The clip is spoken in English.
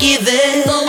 give it.